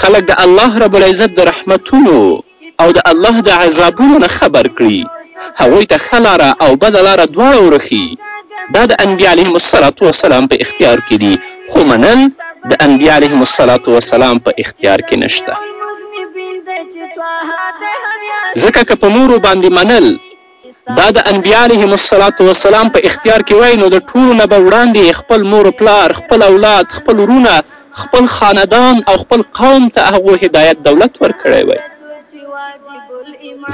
خلک د الله رب العزت د رحمتونو او د الله د عذابونو نه خبر کړي هغوی ته ښه لاره او بده لاره دواړه ورښي دا د انبیا علیهم الصلات وسلام په اختیار کې دي خو منل د انبیا علیهم الصلات وسلام په اختیار کې نشته ځکه که په نورو باندې منل دا د انبیا علیهم السلام په اختیار کې وای نو د ټولو نه به وړاندې خپل مور و پلار خپل اولاد خپل ورونه خپل خاندان او خپل قوم ته هغو هدایت دولت ورکړی وای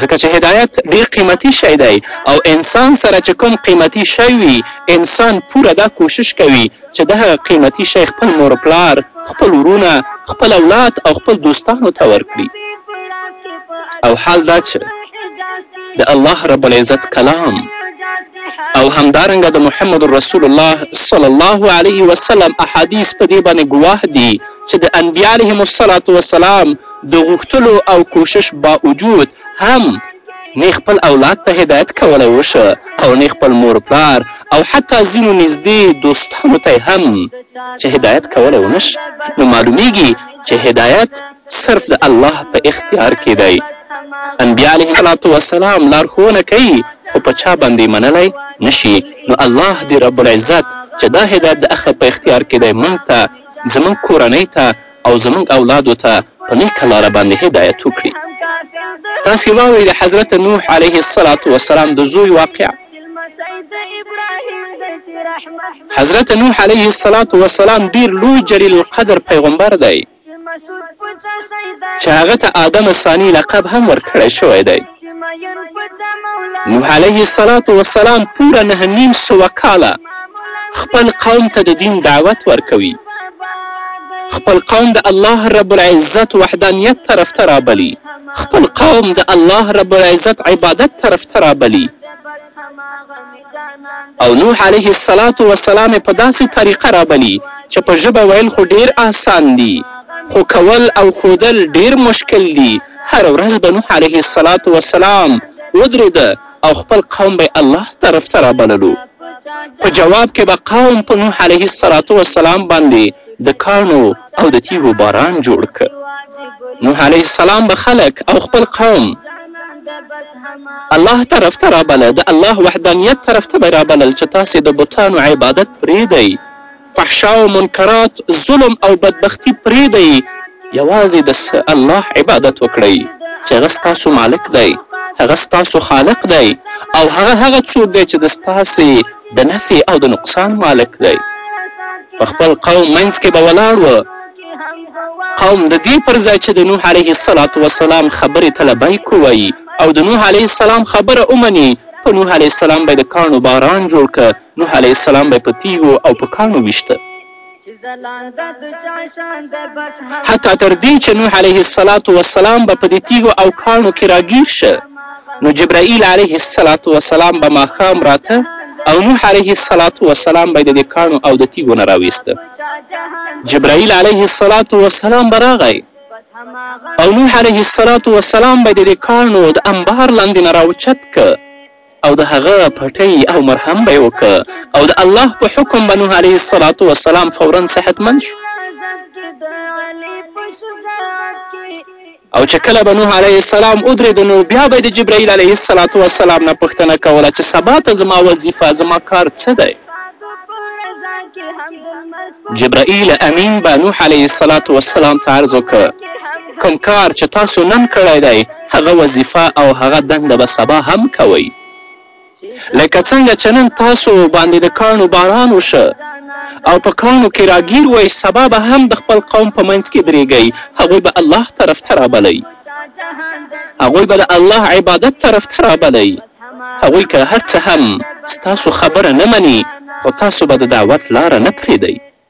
ځکه چې هدایت ډیر قیمتي شی دی او انسان سره چې کوم قیمتي شی وي انسان پوره دا کوشش کوي چې دغه قیمتي شی خپل مور و پلار، خپل ورونه، خپل اولاد او خپل دوستانو ته ورکړي او حال دا چې د الله رب العزت کلام او همدارنګه د محمد رسول الله صلی الله علیه وسلم احادیث په دې باندې ګواه دي چې د انبیا علیهم الصلاة وسلام د غوښتلو او کوشش باوجود هم نۀ خپل اولاد ته هدایت کولی وشو او نۀ خپل مور پلار او حتی ځینو نږدې دوستانو ته یې هم چې هدایت کولی ونشو نو معلومېږي چې هدایت صرف د الله په اختیار کې دی انبیا علیه الصلاة والسلام لارښوونه کوي خو په چا باندې منلی نشي نو الله دې رب العزت چې دا هدایت د هغه په اختیار کې دی موږ ته زموږ کورنۍ ته او زمونږ اولادو ته په نېکه لاره باندې هدایت وکړي تاسې واورئ د حضرت نوح علیه السلام وسلام د زوی واقعه حضرت نوح علیه السلام وسلام ډیر لوی جلیل القدر پیغمبر دی چې هغه ته آدم ثانی لقب هم ورکړی شوی دی نوح علیه السلام والسلام پوره نهه نیم سوه کاله خپل قوم ته د دین دعوت ورکوي خپل قوم د الله رب العزت وحدانیت طرف ته رابلي خپل قوم د الله رب العزت عبادت طرف ته رابلي او نوح عليه الصلاة والسلام په داسې طريقه رابلي چې په ژبه ويل خو ډېر آسان دي خو کول او ښودل ډېر مشکل دي هره ورځ به نوح عليه الصلاة والسلام ودرېده او خپل قوم به الله طرف ته رابللو په جواب کې به قوم په نوح علیه السلام والسلام باندې د کاڼو او د تیږو باران جوړ که نوح علیه السلام به خلک او خپل قوم الله طرف ته رابله د الله وحدانیت طرف ته به رابلل چې تاسې د بتانو عبادت پرېږدئ فحشا او منکرات ظلم او بدبختی پرېږدئ یوازې د الله عبادت وکړئ چې هغه ستاسو مالک دی هغه ستاسو خالق دی او هغه هغه څوک دی چې د ستاسې د نفع او د نقصان مالک دی په خپل قوم منځ کې به ولاړ و قوم د دې پر ځای چې د نوح علیه السلام وسلام خبرې ته لبیک ووایي او د نوح علیه السلام خبره ومني په نوح علیه السلام به یې د کاڼو باران جوړ که نوح علیه السلام به یې په تیږو او په کاڼو ویشته حتی تر دې چې نوح علیه السلام وسلام به په دې تیږو او کاڼو کې راګیر شه نو جبرائیل علیه السلام وسلام به ماښام راته او نوح علیه السلام به یې د دې کاڼو او د تیږو نه راویسته جبرائیل علیه السلام به راغی او نوح علیه السلام به د دې کاڼو د انبار لاندې نه راوچت که او د هغه پټۍ او مرهم به یې وکړه او د الله په حکم به نوح علیه السلام فورا صحتمند شو او چې کله به نوح علیه السلام ودرېده نو بیا به یې د جبرائیل علیه السلام وسلام نه پوښتنه کوله چې سبا ته زما وظیفه زما کار څه دی جبرائیل امین به نوح علیه السلام وسلام ته عرض وکړ کوم کار چې تاسو نن کړی دی هغه وظیفه او هغه دنده به سبا هم کوئ لکه څنګه چه نن تاسو باندې د کاڼو باران وشه او په کاڼو کې راګیر وئ سبا به هم د خپل قوم په منځ کې درېږئ هغوی به الله طرف ته رابلئ هغوی به د الله عبادت طرف ته رابلئ هغوی که هر څه هم ستاسو خبره نه مني خو تاسو به د دعوت لاره نه پرېږدئ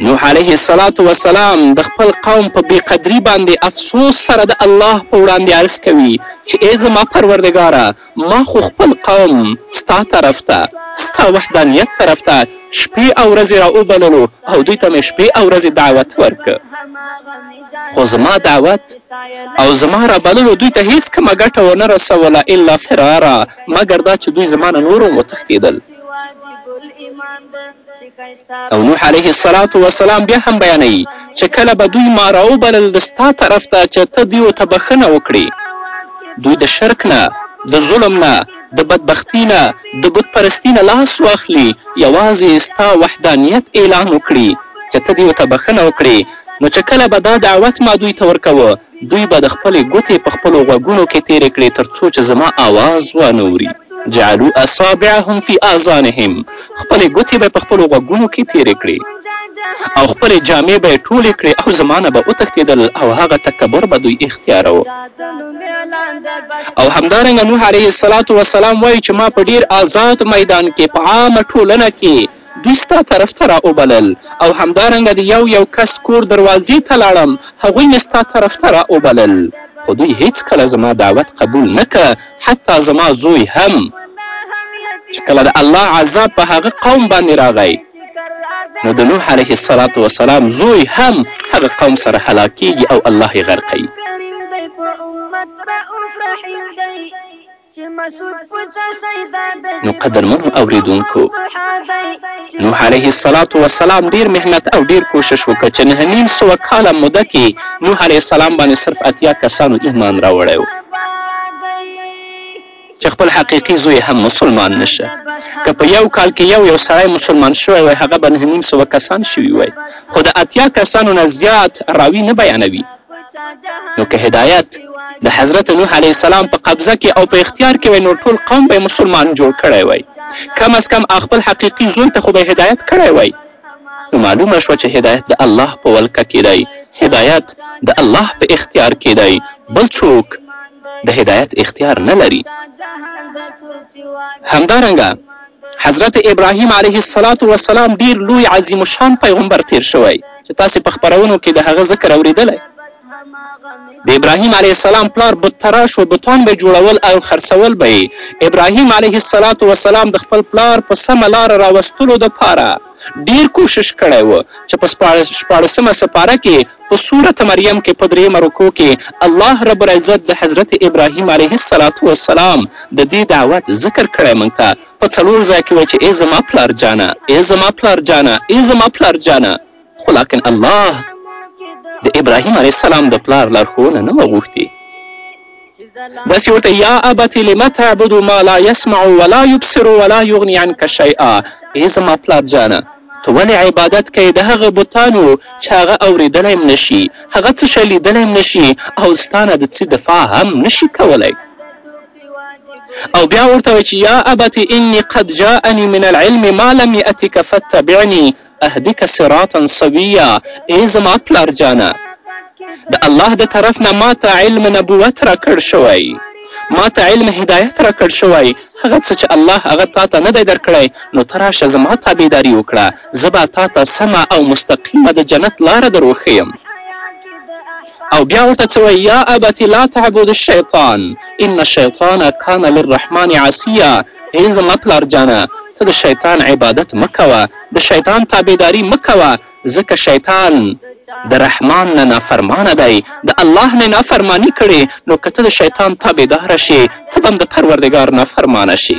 نوح علیه السلام وسلام د خپل قوم په بې قدري باندې افسوس سره د الله په وړاندې عرض کوي چې ای زما پروردګاره ما خو خپل قوم ستا طرف ته ستا وحدانیت طرف ته شپې او ورځې را وبللو او دوی ته مې شپې او ورځې دعوت ورکړ خو زما دعوت او زما رابللو دوی ته هیڅ کومه ګټه ونه رسوله الا فرارا مګر دا چې دوی زما نه نور هم وتښتېدل او نوح عليه الصلاة والسلام بیا هم بیانوي چې کله به دوی ما راوبلل د ستا طرف ته چې ته دیو ته بخښنه وکړې دوی د شرک نه د ظلم نه د بدبختی نه د بت پرستی نه لاس واخلي یوازې ستا وحدانیت اعلان وکړي چې ته دیو ته بخښنه وکړې نو چې کله به دا دعوت ما دوی ته ورکوه دوی به د خپلې ګوتې په خپلو غوږونو کې تېرې کړې تر څو چې زما آواز وانه وري جعلو اصابعهم فی آذانهم خپلې ګوتې به یې په خپلو غوږونو کې تېرې کړې او خپلې جامې به یې ټولې کړې او زما نه به وتښتېدل او هغه تکبر به دوی اختیاروه او همدارنګه نوح علیه السلام وایي چې ما په ډیر آزاد میدان کې په عامه ټولنه کې دوی ستا طرف ته را وبلل او همدارنګه د یو یو کس کور دروازې ته لاړم، هغوی مې ستا طرف ته را وبلل، خو دوی هېڅکله زما دعوت قبول نه کړ، حتی زما زوی هم، چې کله د الله عذاب په هغه قوم باندې راغی، نو د نوح علیه الصلاة والسلام زوی هم هغه قوم سره هلاکېږي او الله یې غرقوي. چې مسعود پوچا شهیدا د نو قدرمنو اوریدونکو نوح علیه السلام وسلام ډیر مهنت او ډیر کوشش وکړ چې نهه نیم سوه کاله موده کې نوح علیه السلام باندې صرف اتیا کسانو ایمان راوړی و چې خپل حقیقي زوی هم مسلمان نشه که په یو کال کې یو یو سړی مسلمان شوی وای هغه به نهه نیم سوه کسان شوي وای خو د اتیا کسانو نه زیات راوي نه بیانوي نو که هدایت د حضرت نوح علیه السلام په قبضه کې او په اختیار کې وای نو ټول قوم به مسلمان جوړ کړی وای کم از کم خپل حقیقي زوی ته خو به هدایت کړی وای نو معلومه شوه چې هدایت د الله په ولکه کې دی هدایت د الله په اختیار کې دی بل څوک د هدایت اختیار نه لري همدارنګه حضرت ابراهیم علیه السلام ډیر لوی عظیم شان پیغمبر تیر شوی چې تاسې په خپرونو کې د هغه ذکر اورېدلی. د ابراهیم علیه السلام پلار بت تراش و بتان به جوړول او خرڅول به یې. ابراهیم علیه السلام وسلام د خپل پلار په سمه لاره راوستلو دپاره ډیر کوشش کړی و چې په شپاړسمه سپاره کې په سورت مریم کې په درېیمه رکو کې الله رب العزت د حضرت ابراهیم علیه السلام د دې دعوت ذکر کړی موږ ته په څلور ځای کې وه چې ای زما پلار جانه ای زما پلار جانه ای زما پلار جانه خو لاکن الله د ابراهیم علیه السلام د پلار لارښوونه نه وه غوښتې داسې ورته یا ابت لم تعبد ما لا یسمع ولا یبصر ولا یغنی عنک شیئا ای زما پلار جانه ته ولې عبادت کوې د هغه بتانو چې هغه اورېدلی هم نشي هغه څه شی لیدلی هم نشي او ستانه د څه دفاع هم نشي کولی او بیا ورته وایي چې یا ابت انی قد جاءنی من العلم ما لم یأتک فاتبعنی اهدک صراطا سویا ای زما پلار جانه د الله د طرف نه ما ته علم نبوت راکړ شوی ما ته علم هدایت راکړ شوی هغه څه چې الله هغه تا ته نه دی درکړی نو ته راشه زما تابعداري وکړه زه به تا ته سمه او مستقیمه د جنت لاره در وښیم او بیا ورته څه وایي یا ابت لا تعبد الشیطان ان الشیطان کان للرحمن عصیا ای زما پلار جانه ته د شیطان عبادت مه کوه د شیطان تابعداري مه کوه ځکه شیطان د رحمان نه نافرمانه دی د الله نه نافرمانی کړې نو که ته د شیطان تابعداره شې ته به هم د پروردګار نافرمانه شې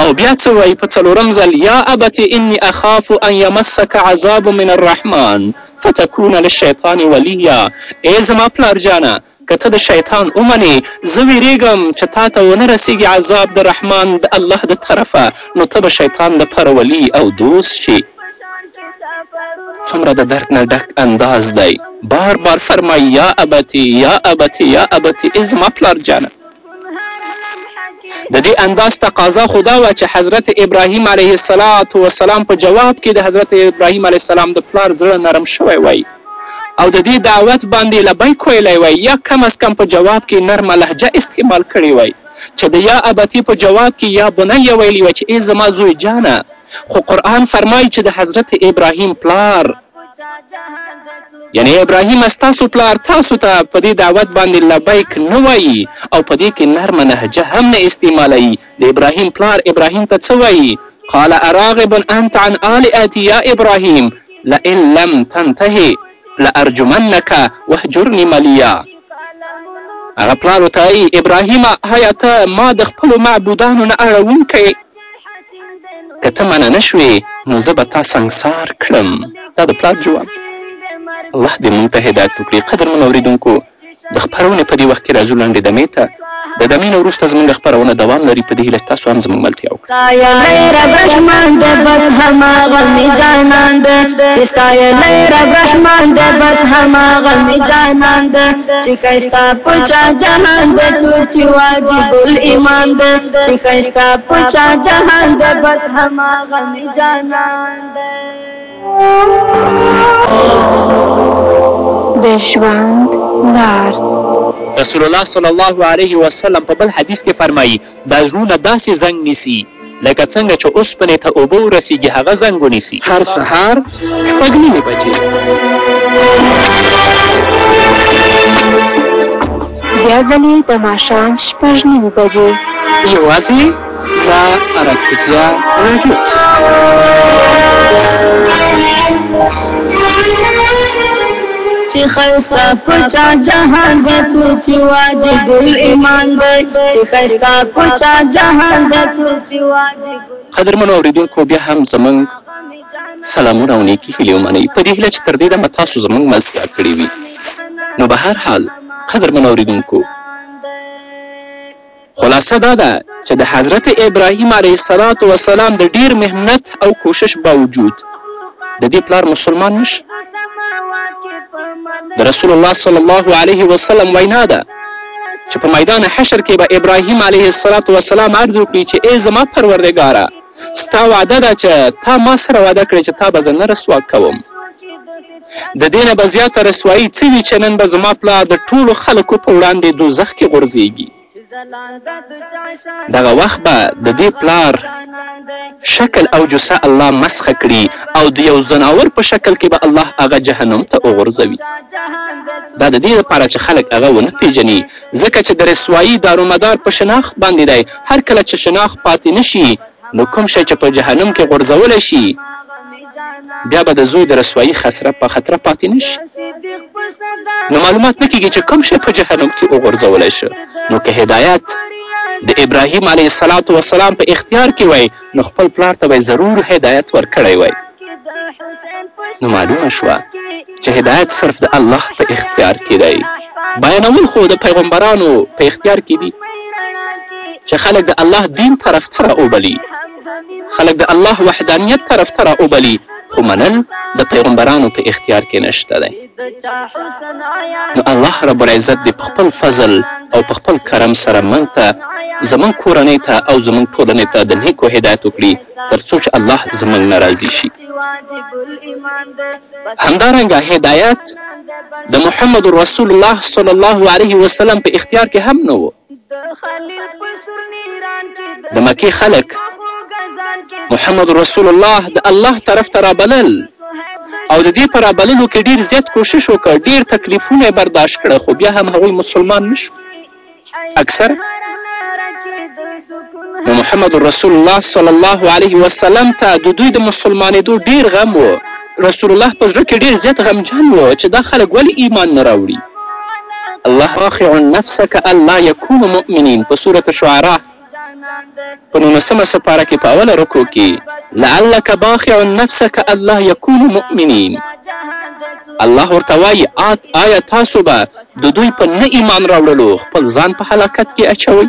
او بیا څه وایي په څلورم ځل یا ابت انی اخاف ان یمسک عذاب من الرحمن فتکون للشیطان ولیا، ای زما پلار جانه! که ته د شیطان ومنې، زه وېرېږم چې تا ته ونه رسېږي عذاب د رحمان، د الله، د طرفه، نو ته به شیطان د پاره ولي او دوست شې. څومره د درد نه ډک انداز دی. بار بار فرمایي، یا ابتې، یا ابتې، یا ابتې، ای زما پلار جانه! د دې انداز تقاضا خو دا وه چې حضرت ابراهیم علیه السلام په جواب کې د حضرت ابراهیم علیه السلام د پلار زړه نرم شوی وای او د دې دعوت باندې لبیک ویلی وای یا کم از کم په جواب کې نرمه لهجه استعمال کړې وای چې د یا ابتي په جواب کې یا بنیه ویلي وای چې ای زما زوی جانه خو قرآن فرمایي چې د حضرت ابراهیم پلار یعنې ابراهیم ستاسو پلار تاسو ته په دې دعوت باندې لبیک نه وایي او په دې کې نرمه نهجه هم نه استعمالوي د ابراهیم پلار ابراهیم ته څه وایي قال اراغب انت عن آلئتي یا ابراهیم لئن لم تنتهي لارجمنک وهجرني ملیا هغه پلار ورته وایي ابراهیمه هیا ته ما د خپلو معبودانو نه اړوونکی که ته منع نه شوې نو زه به تا سنګسار کړم دا د پلار جواب الله دې مونږ ته هدایت وکړي قدرمن اورېدونکو د خپرونې په دې وخت کې راځو لنډې دمې ته د دمې نه وروسته زموږ خپرونه دوام لري په دې هیله تاسو هم زموږ ملتیا وکړئ بس هماغه مې جانان ده چې ستایلی رب رحمان ده بس هماغه مې جانان ده چې که ستا په چا جهان ده څوک چې واجب الایمان ده چې خستا پچا جهان ده بس هما غم جانان ده د ژوند لار رسول الله صلی الله علیه وسلم په بل حدیث کې فرمایي دا زړونه داسې زنګ نیسي لکه څنګه چې اوسپنې ته اوبه ورسېږي هغه زنګ ونیسي. هر سهار شپږ نیمې بجې. بیا ځلې د ماښام شپږ نیمې بجې. یوازې دا اراکوزیا راډیو چې خستا کوچا جهان د سوچ واجب ایمان دی چې خستا کوچا جهان د سوچ واجب قدرمن اوریدونکو بیا هم زمونږ سلامونه او نیکی هیلې ومنئ په دې هیله چې تر دې دمه تاسو زمونږ ملتیا کړې وي نو به هر حال قدرمن اوریدونکو خلاصه دا ده چې د حضرت ابراهیم علیه السلام وسلام د ډیر مهمنت او کوشش باوجود د دې پلار مسلمان نشي د رسول الله صلی الله علیه وسلم وینا ده چې په میدان حشر کې به ابراهیم علیه السلام عرض وکړي چې ای زما پروردګاره ستا وعده ده چې تا ما سره وعده کړې چې تا به زه نه رسوا کوم د دې نه به زیاته رسوایي څه وي چې نن به زما پلار د ټولو خلکو په وړاندې دوزخ کې غورځېږي دغه وخت به د دې پلار شکل او جسه الله مسخه کړي او د یو ځناور په شکل کې به الله هغه جهنم ته وغورځوي دا د دې لپاره چې خلک هغه ونه پیژني ځکه چې د رسوايي دارومدار په شناخت باندې دی، هر کله چې شناخت پاتې نه شي، نو کوم شی چې په جهنم کې غورځولی شي، بیا به د زوی د رسوايي خسره په خطره پاتې نه شي. نو معلومات نه کېږي چې کوم شی په جهنم کې وغورځولی شي، نو که هدایت د ابراهیم علیه السلام په اختیار کې وای، نو خپل پلار ته به یې ضرور هدایت ورکړی وای نو معلومه شوه چې هدایت صرف د الله په اختیار کې دی بیانول خو د پیغمبرانو په اختیار کې دي چې خلک د الله دین طرف ته راوبلي خلک د الله وحدانیت طرف ته راوبلي خو منل د پیغمبرانو په اختیار کې نشته دی الله رب العزت دې په خپل فضل او په خپل کرم سره موږ ته زموږ کورنۍ ته او زموږ ټولنې ته د نیکو هدایت وکړي تر څو چې الله زموږ نه راضي شي همدارنګه هدایت د محمد رسول الله صلی الله علیه وسلم په اختیار کې هم نه و د مکې خلک محمد رسول الله د الله طرف ته رابلل او د دې په رابللو کې ډیر زیات کوشش وکړ ډیر تکلیفونه یې برداشت کړه خو بیا هم هغوی مسلمان نشو اکثر نو محمد رسول الله صلی الله علیه وسلم ته د دوی د مسلمانېدو ډیر غم و رسول الله په زړه کې ډېر زیات غمجن و چې دا خلک ولې ایمان نه راوړي الله واخع نفسك الا يكون مؤمنین په سورة شعرا په نولسمه سپاره کې په اوله رکو کې لعلک باخع نفسک الله یکون مؤمنین الله ورته وایي آیا تاسو به د دوی په نه ایمان راوړلو خپل ځان په هلاکت کې اچوئ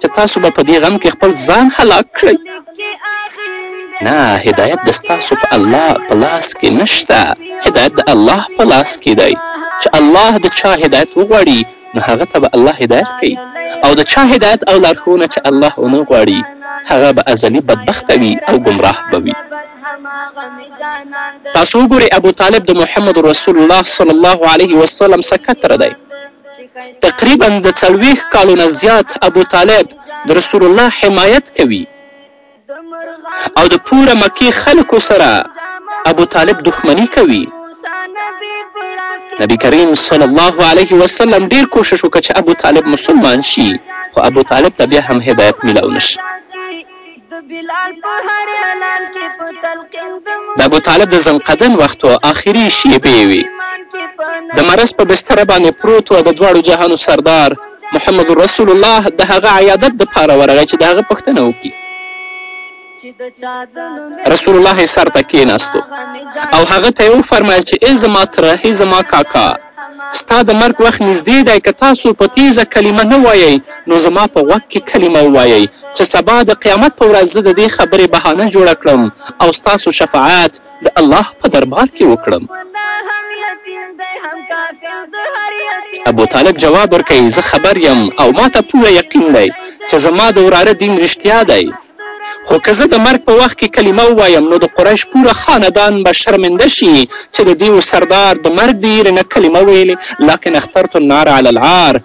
چې تاسو به په دې غم کې خپل ځان هلاک کړئ نه هدایت د ستاسو په الله په لاس کې نشته هدایت د الله په لاس کې دی چې الله د چا هدایت وغواړي نو هغه ته به الله هدایت کوي او د چا هدایت او لارښوونه چې الله ونه غواړي هغه به ازلي بدبخته وي او ګمراه به وي تاسو وګورئ ابو طالب د محمد رسول الله صلی الله علیه وسلم سکتره دی تقریبا د څلوېښت کالو نه زیات ابوطالب د رسول الله حمایت کوي او د پوره مکې خلکو سره ابوطالب دښمني کوي نبی کریم صلی الله علیه وسلم ډیر کوشش وکړ چې ابو طالب مسلمان شي خو ابو طالب ته بیا هم هدایت میلاو نشي د ابوطالب د زنقدن وخت و، آخري شېبې وې. د مرض په بستره باندې پروت و، د دواړو جهانو سردار محمد رسول الله د هغه عیادت دپاره ورغی چې د هغه پوښتنه وکړي. رسول الله یې سر ته کېناستو او هغه ته یې وفرمایل چې ای زما تره، ای زما کاکا، ستا د مرګ وخت نږدې دی که تاسو په تیزه کلمه نه وایئ نو زما په غوږ کې کلمه ووایئ چې سبا د قیامت په ورځ زه د دې خبرې بهانه جوړه کړم او ستاسو شفاعت د الله په دربار کې وکړم ابو طالب جواب ورکوي زه خبر یم او ما ته پوره یقین دی چې زما د وراره دین رښتیا دی خو که زه د مرګ په وخت کې کلمه ووایم نو د قریش پوره خاندان به شرمنده شي چې د دیو سردار د مرګ د یېرې نه کلمه ویلې لکن اخترت النار علی العار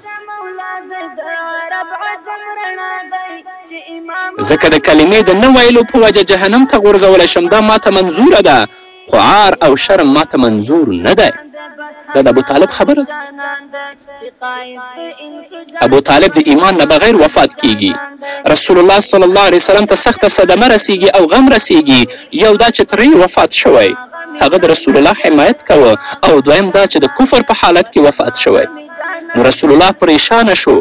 ځکه د کلمې د نه ویلو په وجه جهنم ته غورځول شم دا ماته منظوره ده خو عار او شرم ماته منظور نه دی دا د ابوطالب خبره ده ابوطالب د ایمان نه بغیر وفات کیږي رسول الله صلی الله علیه وسلم ته سخته صدمه رسیږي او غم رسیږي یو دا چې ترې وفات شوی هغه د رسول الله حمایت کوه او دویم دا چې د کفر په حالت کې وفات شوی نو رسول الله پرېشانه شو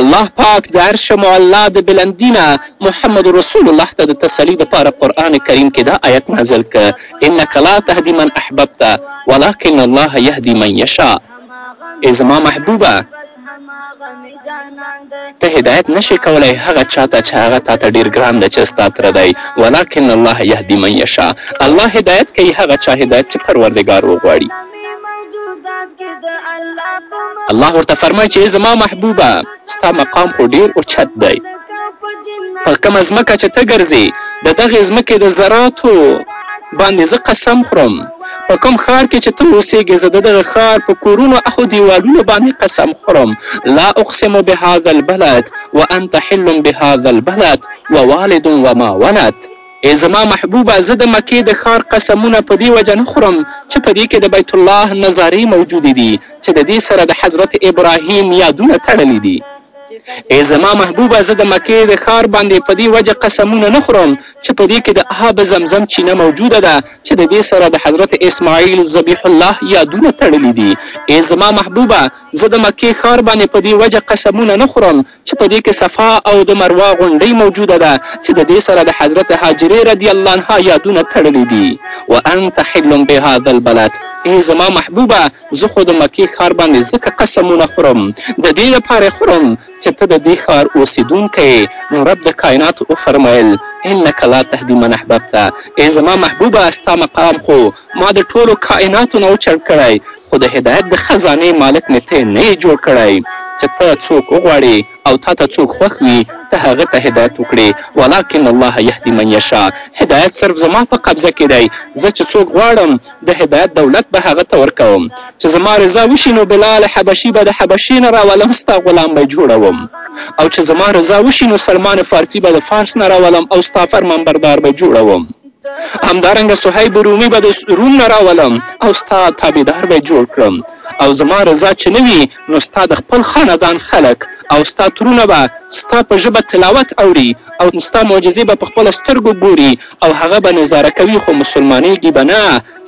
الله پاک د عرش معلا د بلندی نه محمد رسول الله ته د تسلی دپاره قرآن کریم کې دا آیت نازل که انک لا تهدی من احببت ولکن الله یهدی من یشاء ای زما محبوبه ته هدایت نشي کولی هغه چا ته چې هغه تا ته ډېر ګران دی چې ستا تره دی ولکن الله یهدي من یشا الله هدایت کوي هغه چا هدایت چې پروردګار وغواړي الله ورته فرمای چې زما محبوبه ستا مقام خو ډیر اوچت دی په کومه ځمکه چې ته ګرځې د دغې ځمکې د ذراتو باندې زه قسم خورم په کوم ښار کې چې ته اوسېږې زه د دغه ښار په کورونو او دیوالونو باندې قسم خورم لا اقسم بهذا البلد وانت حل بهذا البلد ووالد وما ولد ای زما محبوبه! زه د مکې د ښار قسمونه په دې وجه نه خورم چې په دې کې د بیت الله نظارې موجودې دي چې د دې سره د حضرت ابراهیم یادونه تړلي دي. ای زما محبوبه! زه د مکې د ښار باندې په دې وجه قسمونه نه خورم چې په دې کې د آب زمزم چینه موجوده ده چې د دې سره د حضرت اسماعیل ذبیح الله یادونه تړلي دي. ای زما محبوبه! زه د مکې ښار باندې په دې وجه قسمونه نه خورم چې په دې کې صفا او د مروه غونډۍ موجوده ده چې د دې سره د حضرت هاجرې رضی الله عنها یادونه تړلي دي و انت حل بهذا البلد ای زما محبوبه زه خو د مکې ښار باندې ځکه قسمونه خورم د دې لپاره خورم چې ته د دې ښار اوسېدونکی نو رب د کایناتو وفرمیل انک لا تهدي من احببته ای زما محبوبه ستا مقام خو ما د ټولو کائناتو نه اوچړ کړی خو د هدایت د خزانې مالک مې ته نه یې جوړ کړی چې ته څوک وغواړې او تا ته څوک خوښ وي ته هغه ته هدایت وکړې ولکن الله یهدي من یشا هدایت صرف زما په قبضه کې دی زه چې څوک غواړم د هدایت دولت به هغه ته ورکوم چې زما رضا وشي نو بلال حبشي به د حبشې نه راولم ستا غلام به جوړوم او چې زما رضا وشي نو سلمان فارسي به د فارس نه راولم او ستا فرمانبردار به جوړوم همدارنګه صهیب رومي به د روم نه راولم او ستا تابعدار به جوړ کړم او زما رضا چې نه وي نو ستا د خپل خاندان خلک او ستا ترونه به ستا په ژبه تلاوت اوري او ستا معجزې به په خپلو سترګو ګوري او هغه به نظاره کوي خو مسلمانېږي به نه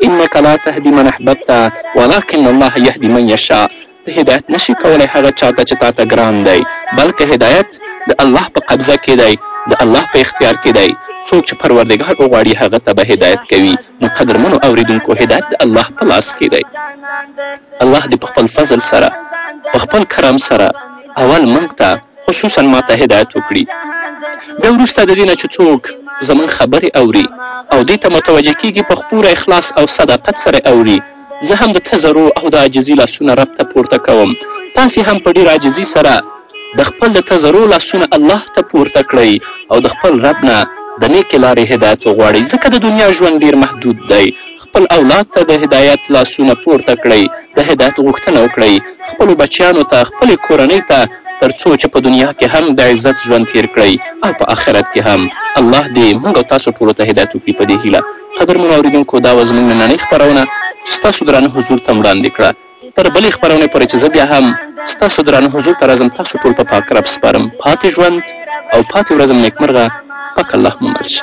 انک لا تهدي من احببته ولکن الله یهدي من یشاء ته هدایت نه شې کولی هغه چا ته چې تا ته ګران دی، بلکه هدایت د الله په قبضه کې دی، د الله په اختیار کې دی، څوک چې پروردګار وغواړي هغه ته به هدایت کوي، نو قدرمنو اورېدونکو هدایت د الله په لاس کې دی. الله دې په خپل فضل سره، په خپل کرم سره اول موږ ته، خصوصاً ما ته هدایت وکړي، بیا وروسته د دې نه چې څوک زموږ خبرې اوري او دې ته متوجه کېږي په خپوره اخلاص او صداقت سره اوري، زه هم د تزرو او د عاجزي لاسونه رب ته پورته کوم تاسې هم په ډېر عاجزي سره د خپل د تزرو لاسونه الله ته پورته کړئ او د خپل رب نه د نیکې لارې هدایت وغواړئ ځکه د دنیا ژوند ډېر محدود دی خپل اولاد ته د هدایت لاسونه پورته کړئ د هدایت غوښتنه وکړئ خپلو بچیانو ته خپلې کورنۍ ته تر څو چې په دنیا کې هم د عزت ژوند تیر کړئ او په آخرت کې هم الله دې موږ او تاسو ټولو ته هدایت وکړي په دې هیله قدرمنو اورېدونکو دا وه زموږ نننۍ خپرونه چې ستاسو درانه حضور ته وړاندې کړه تر بلې خپرونې پورې چې زه بیا هم ستاسو درانه حضور ته راځم تاسو ټول په پاک رب سپارم پاتې ژوند او پاتې ورځم نیکمرغه پاک الله مو مل شه.